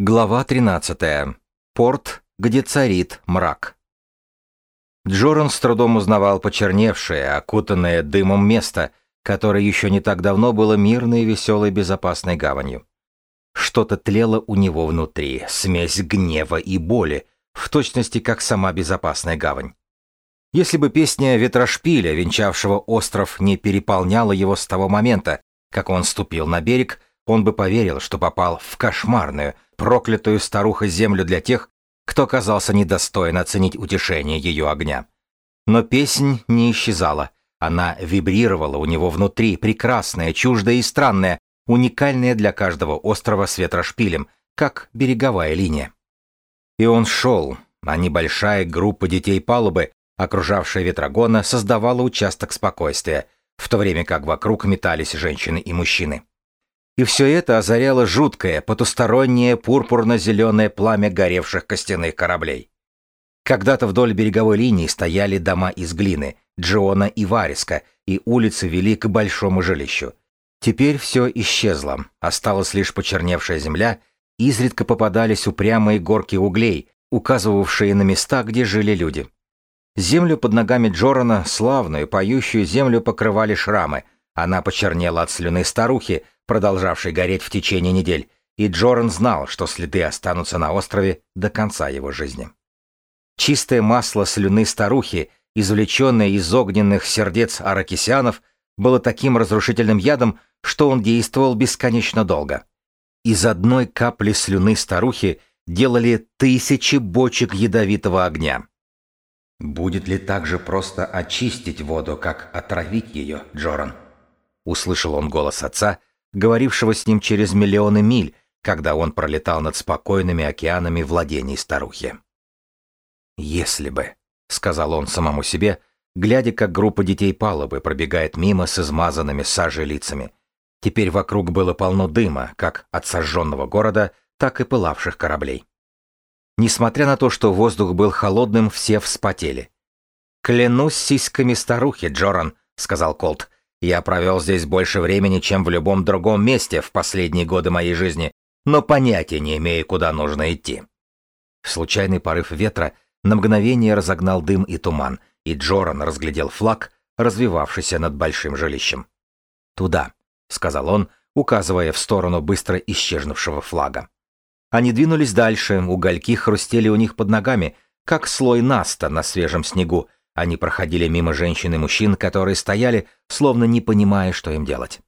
Глава 13. Порт, где царит мрак. Джоран с трудом узнавал почерневшее, окутанное дымом место, которое еще не так давно было мирной, веселой, безопасной гаванью. Что-то тлело у него внутри, смесь гнева и боли, в точности как сама безопасная гавань. Если бы песня ветрошпиля, венчавшего остров, не переполняла его с того момента, как он ступил на берег, он бы поверил, что попал в кошмарную, проклятую старуха-землю для тех, кто оказался недостоин оценить утешение ее огня. Но песнь не исчезала, она вибрировала у него внутри, прекрасная, чуждая и странная, уникальная для каждого острова с ветрошпилем, как береговая линия. И он шел, а небольшая группа детей палубы, окружавшая ветрогона, создавала участок спокойствия, в то время как вокруг метались женщины и мужчины. И все это озаряло жуткое, потустороннее пурпурно-зеленое пламя горевших костяных кораблей. Когда-то вдоль береговой линии стояли дома из глины, Джона и Вариска, и улицы вели к большому жилищу. Теперь все исчезло, осталась лишь почерневшая земля, изредка попадались упрямые горки углей, указывавшие на места, где жили люди. Землю под ногами Джорана, славную, поющую землю, покрывали шрамы. Она почернела от слюны старухи, продолжавший гореть в течение недель, и Джоран знал, что следы останутся на острове до конца его жизни. Чистое масло слюны старухи, извлеченное из огненных сердец аракисянов, было таким разрушительным ядом, что он действовал бесконечно долго. Из одной капли слюны старухи делали тысячи бочек ядовитого огня. «Будет ли так же просто очистить воду, как отравить ее, Джоран?» Услышал он голос отца, говорившего с ним через миллионы миль, когда он пролетал над спокойными океанами владений старухи. «Если бы», — сказал он самому себе, глядя, как группа детей палубы пробегает мимо с измазанными сажей лицами. Теперь вокруг было полно дыма, как от сожженного города, так и пылавших кораблей. Несмотря на то, что воздух был холодным, все вспотели. «Клянусь сиськами старухи, Джоран», — сказал Колт, я провел здесь больше времени, чем в любом другом месте в последние годы моей жизни, но понятия не имею, куда нужно идти. Случайный порыв ветра на мгновение разогнал дым и туман, и Джоран разглядел флаг, развивавшийся над большим жилищем. «Туда», — сказал он, указывая в сторону быстро исчезнувшего флага. Они двинулись дальше, угольки хрустели у них под ногами, как слой наста на свежем снегу, они проходили мимо женщин и мужчин, которые стояли, словно не понимая, что им делать.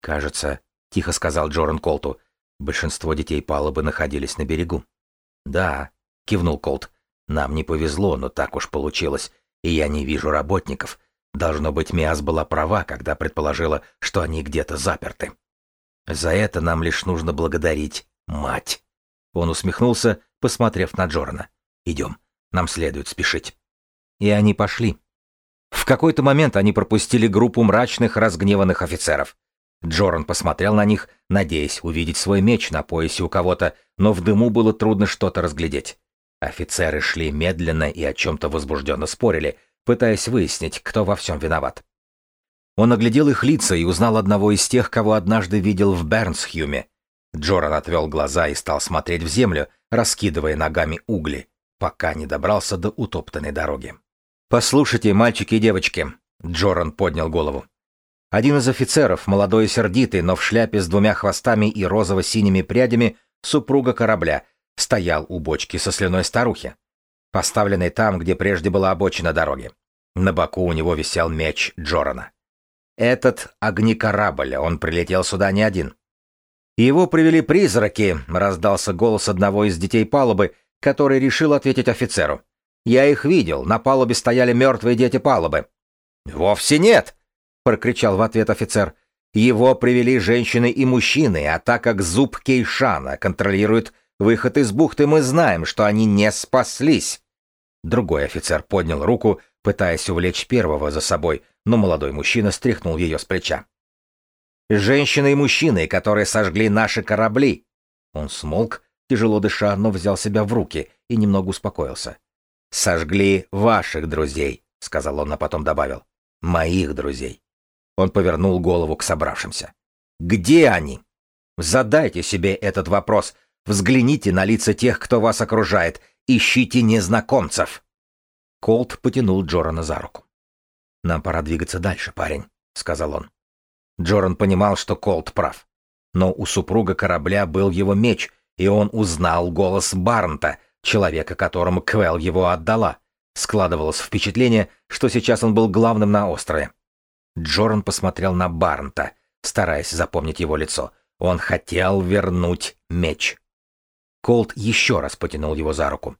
«Кажется», — тихо сказал Джоран Колту, — «большинство детей палубы находились на берегу». «Да», — кивнул Колт, — «нам не повезло, но так уж получилось, и я не вижу работников. Должно быть, Миас была права, когда предположила, что они где-то заперты. За это нам лишь нужно благодарить мать». Он усмехнулся, посмотрев на Джорана. «Идем, нам следует спешить». И они пошли. В какой-то момент они пропустили группу мрачных, разгневанных офицеров. Джоран посмотрел на них, надеясь увидеть свой меч на поясе у кого-то, но в дыму было трудно что-то разглядеть. Офицеры шли медленно и о чем-то возбужденно спорили, пытаясь выяснить, кто во всем виноват. Он оглядел их лица и узнал одного из тех, кого однажды видел в Бернсхюме. Джоран отвел глаза и стал смотреть в землю, раскидывая ногами угли, пока не добрался до утоптанной дороги. «Послушайте, мальчики и девочки», — Джоран поднял голову. Один из офицеров, молодой и сердитый, но в шляпе с двумя хвостами и розово-синими прядями, супруга корабля, стоял у бочки со слюной старухи, поставленной там, где прежде была обочина дороги. На боку у него висел меч Джорана. Этот огнекорабль, он прилетел сюда не один. Его привели призраки, раздался голос одного из детей палубы, который решил ответить офицеру. Я их видел, на палубе стояли мертвые дети палубы. «Вовсе нет!» — прокричал в ответ офицер. «Его привели женщины и мужчины, а так как зуб Кейшана контролирует выход из бухты, мы знаем, что они не спаслись». Другой офицер поднял руку, пытаясь увлечь первого за собой, но молодой мужчина стряхнул ее с плеча. «Женщины и мужчины, которые сожгли наши корабли!» Он смолк, тяжело дыша, но взял себя в руки и немного успокоился. «Сожгли ваших друзей», — сказал он, а потом добавил. «Моих друзей». Он повернул голову к собравшимся. «Где они? Задайте себе этот вопрос, Взгляните на лица тех, кто вас окружает. Ищите незнакомцев!» Колт потянул Джорана за руку. «Нам пора двигаться дальше, парень», — сказал он. Джоран понимал, что Колт прав. Но у супруга корабля был его меч, и он узнал голос Барнта, человека, которому Квел его отдала. Складывалось впечатление, что сейчас он был главным на острове. Джоран посмотрел на Барнта, стараясь запомнить его лицо. Он хотел вернуть меч. Колт еще раз потянул его за руку.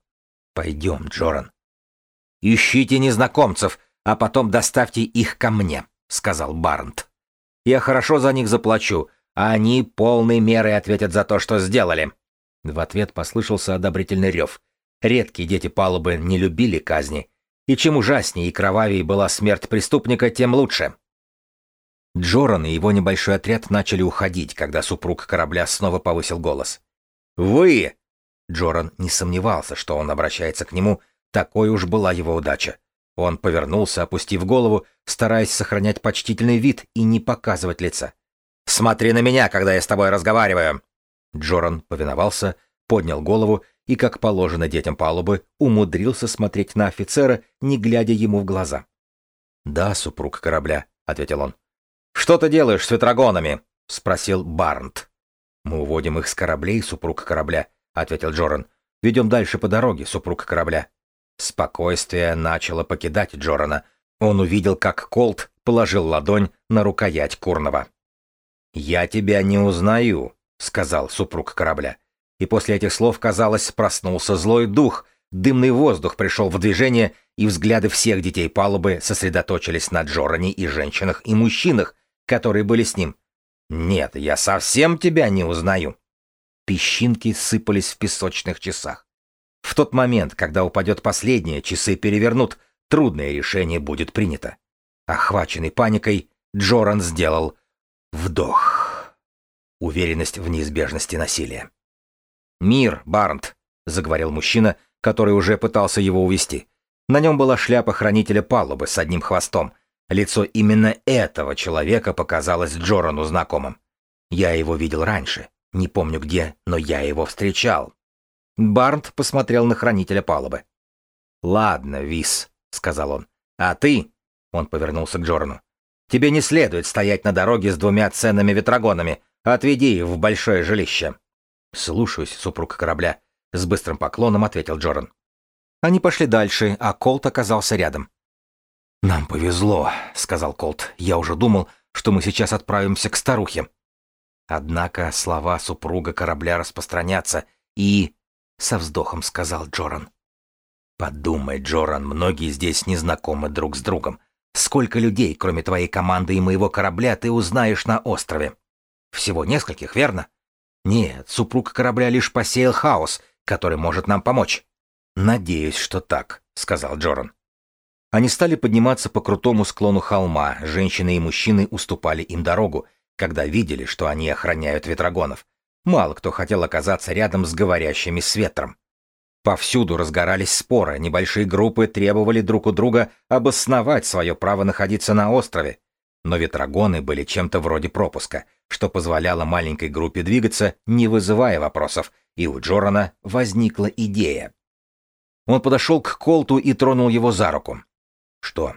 «Пойдем, Джоран». «Ищите незнакомцев, а потом доставьте их ко мне», — сказал Барнт. «Я хорошо за них заплачу, а они полной мерой ответят за то, что сделали». В ответ послышался одобрительный рев. Редкие дети палубы не любили казни, и чем ужаснее и кровавее была смерть преступника, тем лучше. Джоран и его небольшой отряд начали уходить, когда супруг корабля снова повысил голос. «Вы!» Джоран не сомневался, что он обращается к нему, такой уж была его удача. Он повернулся, опустив голову, стараясь сохранять почтительный вид и не показывать лица. «Смотри на меня, когда я с тобой разговариваю!» Джоран повиновался, поднял голову и, как положено детям палубы, умудрился смотреть на офицера, не глядя ему в глаза. «Да, супруг корабля», — ответил он. «Что ты делаешь с ветрогонами?» — спросил Барнт. «Мы уводим их с кораблей, супруг корабля», — ответил Джоран. «Ведем дальше по дороге, супруг корабля». Спокойствие начало покидать Джорана. Он увидел, как Колт положил ладонь на рукоять Курнова. «Я тебя не узнаю», — сказал супруг корабля. И после этих слов, казалось, проснулся злой дух, дымный воздух пришел в движение, и взгляды всех детей палубы сосредоточились на Джоране и женщинах и мужчинах, которые были с ним. «Нет, я совсем тебя не узнаю». Песчинки сыпались в песочных часах. В тот момент, когда упадет последнее, часы перевернут, трудное решение будет принято. Охваченный паникой, Джоран сделал вдох. Уверенность в неизбежности насилия. «Мир, Барнт», — заговорил мужчина, который уже пытался его увести. На нем была шляпа хранителя палубы с одним хвостом. Лицо именно этого человека показалось Джорану знакомым. Я его видел раньше. Не помню где, но я его встречал. Барнт посмотрел на хранителя палубы. «Ладно, Вис», — сказал он. «А ты?» — он повернулся к Джорану. «Тебе не следует стоять на дороге с двумя ценными ветрогонами. Отведи в большое жилище». «Слушаюсь, супруг корабля», — с быстрым поклоном ответил Джоран. Они пошли дальше, а Колт оказался рядом. «Нам повезло», — сказал Колт. «Я уже думал, что мы сейчас отправимся к старухе». Однако слова супруга корабля распространятся, и со вздохом сказал Джоран. Подумай, Джоран, многие здесь не знакомы друг с другом. Сколько людей, кроме твоей команды и моего корабля, ты узнаешь на острове? Всего нескольких, верно? Нет, супруг корабля лишь посеял хаос, который может нам помочь. Надеюсь, что так, сказал Джоран. Они стали подниматься по крутому склону холма, женщины и мужчины уступали им дорогу, когда видели, что они охраняют ветрогонов. Мало кто хотел оказаться рядом с говорящими с ветром. Повсюду разгорались споры, небольшие группы требовали друг у друга обосновать свое право находиться на острове. Но ветрогоны были чем-то вроде пропуска, что позволяло маленькой группе двигаться, не вызывая вопросов, и у Джорана возникла идея. Он подошел к Колту и тронул его за руку. «Что?»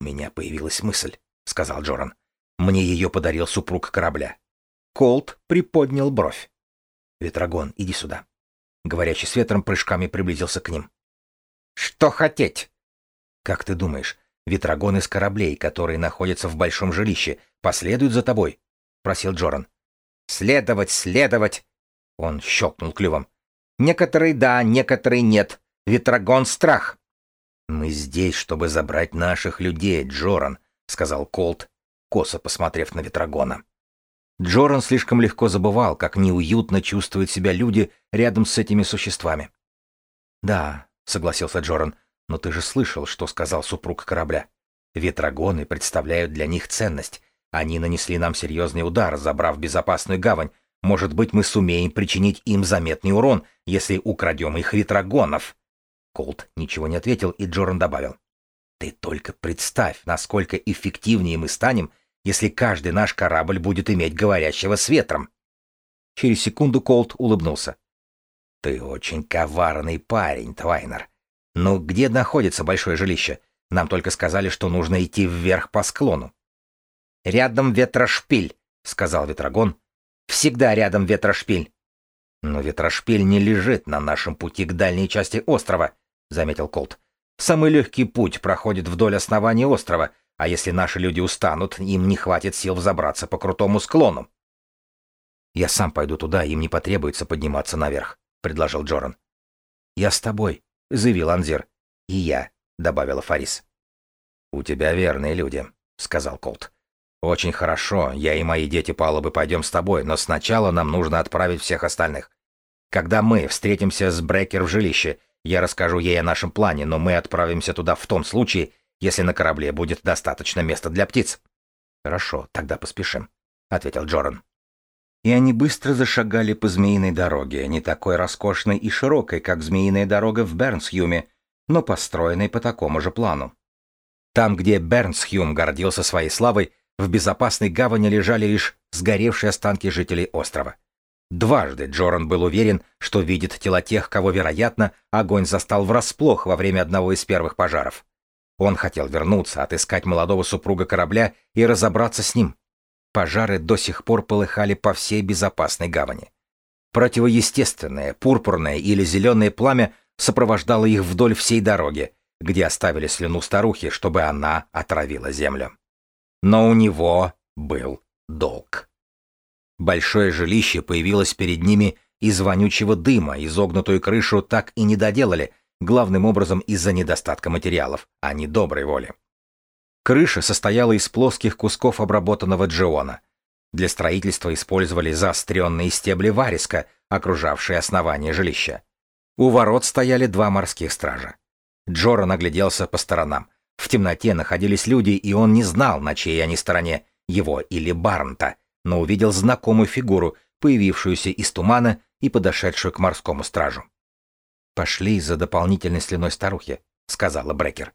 «У меня появилась мысль», — сказал Джоран. «Мне ее подарил супруг корабля. Колт приподнял бровь. «Ветрогон, иди сюда». Говорящий с ветром прыжками приблизился к ним. «Что хотеть?» «Как ты думаешь, ветрогон из кораблей, которые находятся в большом жилище, последуют за тобой?» — просил Джоран. «Следовать, следовать!» Он щелкнул клювом. «Некоторые да, некоторые нет. Ветрогон — страх». «Мы здесь, чтобы забрать наших людей, Джоран», — сказал Колт, косо посмотрев на Ветрогона. Джоран слишком легко забывал, как неуютно чувствуют себя люди рядом с этими существами. «Да», — согласился Джоран, — «но ты же слышал, что сказал супруг корабля. Ветрогоны представляют для них ценность. Они нанесли нам серьезный удар, забрав безопасную гавань. Может быть, мы сумеем причинить им заметный урон, если украдем их ветрогонов». Колт ничего не ответил, и Джоран добавил. «Ты только представь, насколько эффективнее мы станем, если каждый наш корабль будет иметь говорящего с ветром. Через секунду Колт улыбнулся. Ты очень коварный парень, Твайнер. Но где находится большое жилище? Нам только сказали, что нужно идти вверх по склону. Рядом ветрошпиль, сказал Ветрогон. Всегда рядом ветрошпиль. Но ветрошпиль не лежит на нашем пути к дальней части острова, заметил Колт. Самый легкий путь проходит вдоль основания острова, а если наши люди устанут, им не хватит сил взобраться по крутому склону. Я сам пойду туда, им не потребуется подниматься наверх, предложил Джоран. Я с тобой, заявил Анзир. И я, добавила Фарис. У тебя верные люди, сказал Колт. Очень хорошо, я и мои дети палубы пойдем с тобой, но сначала нам нужно отправить всех остальных. Когда мы встретимся с Брекер в жилище, я расскажу ей о нашем плане, но мы отправимся туда в том случае, если на корабле будет достаточно места для птиц. Хорошо, тогда поспешим, ответил Джоран. И они быстро зашагали по змеиной дороге, не такой роскошной и широкой, как змеиная дорога в Бернсхюме, но построенной по такому же плану. Там, где Бернсхюм гордился своей славой, в безопасной гавани лежали лишь сгоревшие останки жителей острова. Дважды Джоран был уверен, что видит тела тех, кого, вероятно, огонь застал врасплох во время одного из первых пожаров. Он хотел вернуться, отыскать молодого супруга корабля и разобраться с ним. Пожары до сих пор полыхали по всей безопасной гавани. Противоестественное, пурпурное или зеленое пламя сопровождало их вдоль всей дороги, где оставили слюну старухи, чтобы она отравила землю. Но у него был долг. Большое жилище появилось перед ними из вонючего дыма, изогнутую крышу так и не доделали, главным образом из-за недостатка материалов, а не доброй воли. Крыша состояла из плоских кусков обработанного джиона. Для строительства использовали заостренные стебли вариска, окружавшие основание жилища. У ворот стояли два морских стража. Джора нагляделся по сторонам. В темноте находились люди, и он не знал, на чьей они стороне, его или Барнта, но увидел знакомую фигуру, появившуюся из тумана и подошедшую к морскому стражу. «Пошли за дополнительной слюной старухи», — сказала Брекер.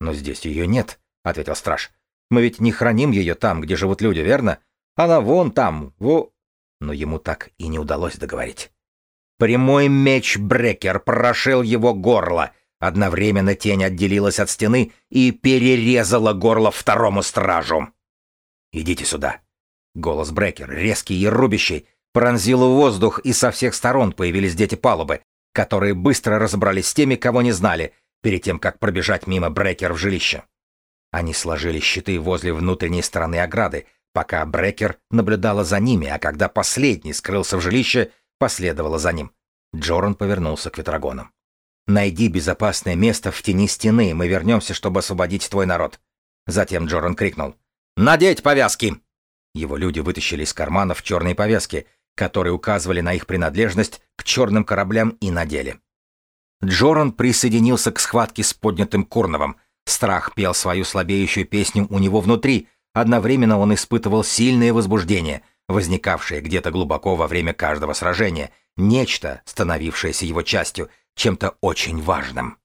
«Но здесь ее нет», — ответил страж. «Мы ведь не храним ее там, где живут люди, верно? Она вон там, во...» Но ему так и не удалось договорить. Прямой меч Брекер прошил его горло. Одновременно тень отделилась от стены и перерезала горло второму стражу. «Идите сюда», Голос Брекер, резкий и рубящий, пронзил воздух, и со всех сторон появились дети палубы, которые быстро разобрались с теми, кого не знали, перед тем, как пробежать мимо Брекер в жилище. Они сложили щиты возле внутренней стороны ограды, пока Брекер наблюдала за ними, а когда последний скрылся в жилище, последовала за ним. Джоран повернулся к Ветрогонам. «Найди безопасное место в тени стены, мы вернемся, чтобы освободить твой народ». Затем Джоран крикнул. «Надеть повязки!» Его люди вытащили из карманов черные повязки, которые указывали на их принадлежность к черным кораблям и надели. Джоран присоединился к схватке с поднятым Курновым. Страх пел свою слабеющую песню у него внутри, одновременно он испытывал сильное возбуждение, возникавшее где-то глубоко во время каждого сражения, нечто, становившееся его частью, чем-то очень важным.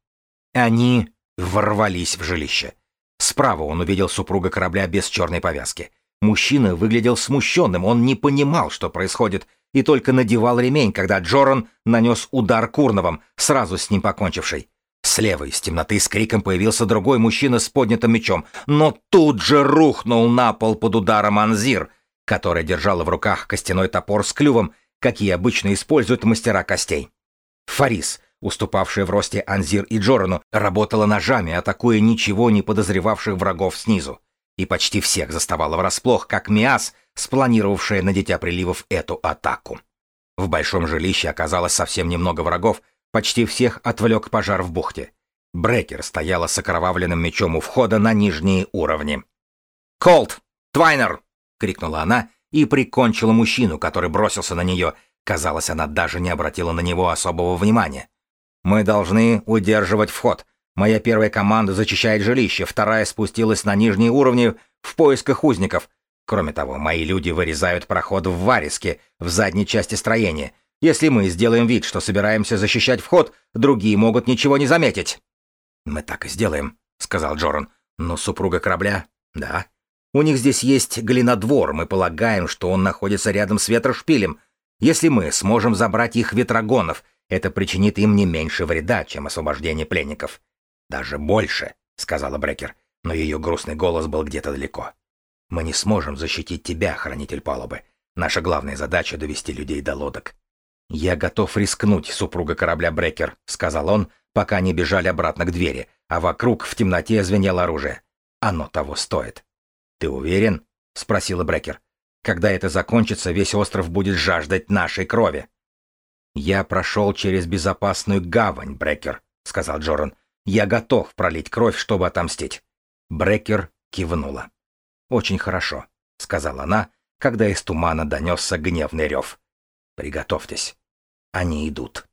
Они ворвались в жилище. Справа он увидел супруга корабля без черной повязки — Мужчина выглядел смущенным, он не понимал, что происходит, и только надевал ремень, когда Джоран нанес удар Курновым, сразу с ним покончивший. Слева из темноты с криком появился другой мужчина с поднятым мечом, но тут же рухнул на пол под ударом Анзир, которая держала в руках костяной топор с клювом, какие обычно используют мастера костей. Фарис, уступавшая в росте Анзир и Джорану, работала ножами, атакуя ничего не подозревавших врагов снизу и почти всех заставала врасплох, как Миас, спланировавшая на Дитя Приливов эту атаку. В большом жилище оказалось совсем немного врагов, почти всех отвлек пожар в бухте. Брекер стояла с окровавленным мечом у входа на нижние уровни. «Колт! Твайнер!» — крикнула она и прикончила мужчину, который бросился на нее. Казалось, она даже не обратила на него особого внимания. «Мы должны удерживать вход. Моя первая команда зачищает жилище, вторая спустилась на нижние уровни в поисках узников. Кроме того, мои люди вырезают проход в Вариске, в задней части строения. Если мы сделаем вид, что собираемся защищать вход, другие могут ничего не заметить. Мы так и сделаем, сказал Джоран. Но супруга корабля? Да. У них здесь есть глинодвор, мы полагаем, что он находится рядом с ветрошпилем. Если мы сможем забрать их ветрогонов, это причинит им не меньше вреда, чем освобождение пленников. Даже больше, сказала Брекер, но ее грустный голос был где-то далеко. Мы не сможем защитить тебя, хранитель палубы. Наша главная задача — довести людей до лодок. «Я готов рискнуть, супруга корабля Брекер», — сказал он, пока они бежали обратно к двери, а вокруг в темноте звенело оружие. «Оно того стоит». «Ты уверен?» — спросила Брекер. «Когда это закончится, весь остров будет жаждать нашей крови». «Я прошел через безопасную гавань, Брекер», — сказал Джоран. «Я готов пролить кровь, чтобы отомстить». Брекер кивнула. «Очень хорошо», — сказала она, когда из тумана донесся гневный рев. «Приготовьтесь. Они идут».